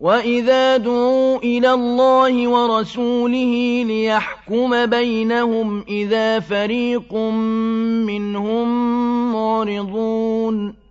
وإذا دعوا إلى الله ورسوله ليحكم بينهم إذا فريق منهم معرضون